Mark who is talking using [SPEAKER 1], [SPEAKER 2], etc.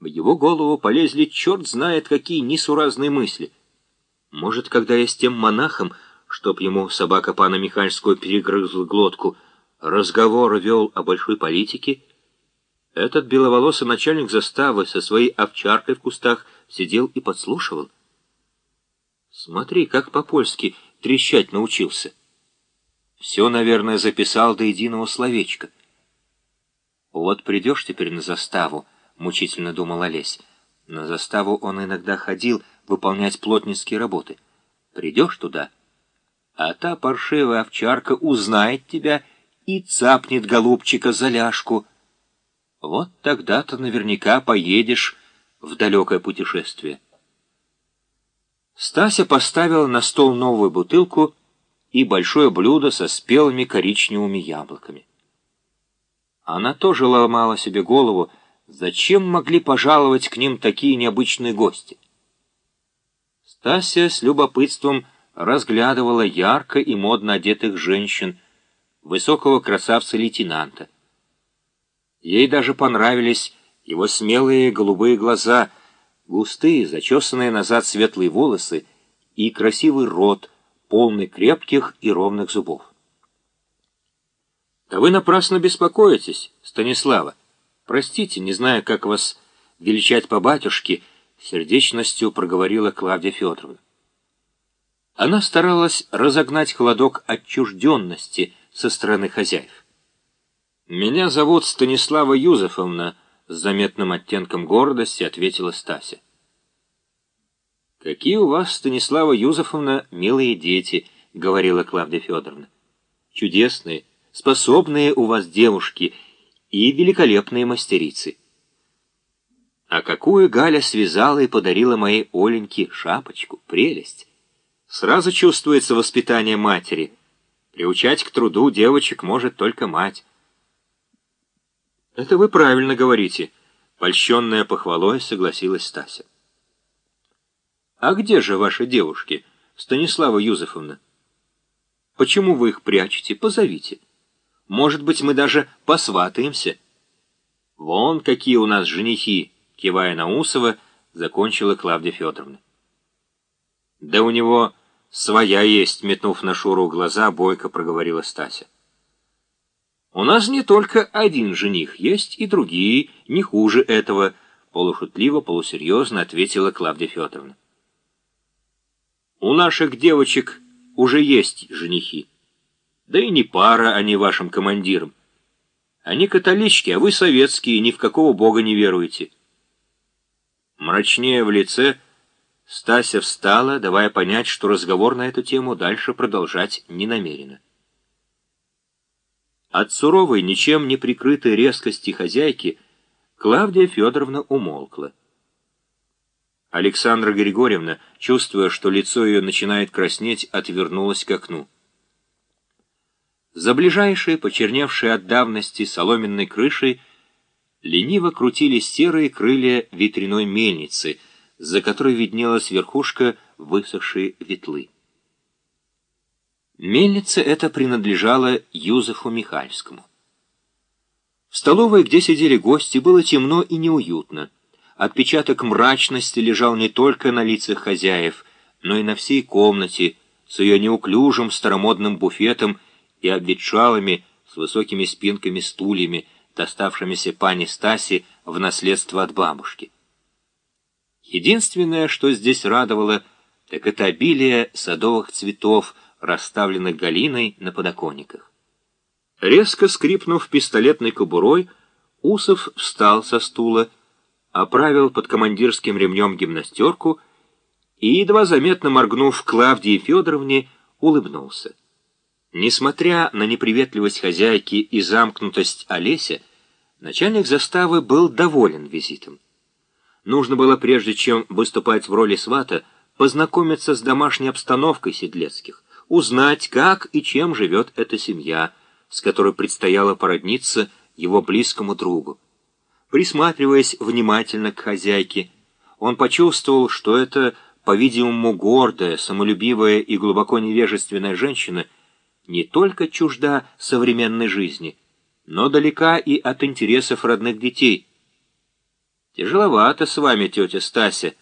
[SPEAKER 1] В его голову полезли черт знает какие несуразные мысли. Может, когда я с тем монахом, чтоб ему собака пана Михальского перегрызла глотку, разговор вел о большой политике, этот беловолосый начальник заставы со своей овчаркой в кустах сидел и подслушивал. Смотри, как по-польски трещать научился. Все, наверное, записал до единого словечка. Вот придешь теперь на заставу, — мучительно думал Олесь. На заставу он иногда ходил выполнять плотницкие работы. Придешь туда, а та паршивая овчарка узнает тебя и цапнет голубчика за ляжку. Вот тогда-то наверняка поедешь в далекое путешествие. Стася поставила на стол новую бутылку и большое блюдо со спелыми коричневыми яблоками. Она тоже ломала себе голову, Зачем могли пожаловать к ним такие необычные гости? Стася с любопытством разглядывала ярко и модно одетых женщин, высокого красавца-лейтенанта. Ей даже понравились его смелые голубые глаза, густые, зачесанные назад светлые волосы и красивый рот, полный крепких и ровных зубов. «Да вы напрасно беспокоитесь, Станислава. «Простите, не знаю, как вас величать по батюшке», — сердечностью проговорила Клавдия Федоровна. Она старалась разогнать холодок отчужденности со стороны хозяев. «Меня зовут Станислава Юзефовна», — с заметным оттенком гордости ответила Стася. «Какие у вас, Станислава Юзефовна, милые дети», — говорила Клавдия Федоровна. «Чудесные, способные у вас девушки — и великолепные мастерицы. А какую Галя связала и подарила моей Оленьке шапочку, прелесть. Сразу чувствуется воспитание матери. Приучать к труду девочек может только мать. Это вы правильно говорите, польщенная похвалой согласилась Стася. А где же ваши девушки, Станислава Юзефовна? Почему вы их прячете? Позовите. Может быть, мы даже посватаемся. Вон какие у нас женихи, кивая на Усова, закончила Клавдия Федоровна. Да у него своя есть, метнув на Шуру глаза, бойко проговорила Стася. У нас не только один жених, есть и другие, не хуже этого, полушутливо, полусерьезно ответила Клавдия Федоровна. У наших девочек уже есть женихи. Да и не пара они вашим командирам. Они католички, а вы советские, ни в какого бога не веруете. Мрачнее в лице Стася встала, давая понять, что разговор на эту тему дальше продолжать не намерена. От суровой, ничем не прикрытой резкости хозяйки Клавдия Федоровна умолкла. Александра Григорьевна, чувствуя, что лицо ее начинает краснеть, отвернулась к окну. За ближайшей, почерневшей от давности соломенной крышей, лениво крутились серые крылья ветряной мельницы, за которой виднелась верхушка высохшей ветлы. Мельница эта принадлежала Юзефу Михальскому. В столовой, где сидели гости, было темно и неуютно. Отпечаток мрачности лежал не только на лицах хозяев, но и на всей комнате, с ее неуклюжим старомодным буфетом и обветшалыми с высокими спинками стульями, доставшимися пани Стаси в наследство от бабушки. Единственное, что здесь радовало, так это обилие садовых цветов, расставленных Галиной на подоконниках. Резко скрипнув пистолетной кобурой, Усов встал со стула, оправил под командирским ремнем гимнастерку и, едва заметно моргнув Клавдии Федоровне, улыбнулся. Несмотря на неприветливость хозяйки и замкнутость Олеся, начальник заставы был доволен визитом. Нужно было, прежде чем выступать в роли свата, познакомиться с домашней обстановкой Седлецких, узнать, как и чем живет эта семья, с которой предстояло породниться его близкому другу. Присматриваясь внимательно к хозяйке, он почувствовал, что это, по-видимому, гордая, самолюбивая и глубоко невежественная женщина — не только чужда современной жизни, но далека и от интересов родных детей. Тяжеловато с вами, тетя Стася,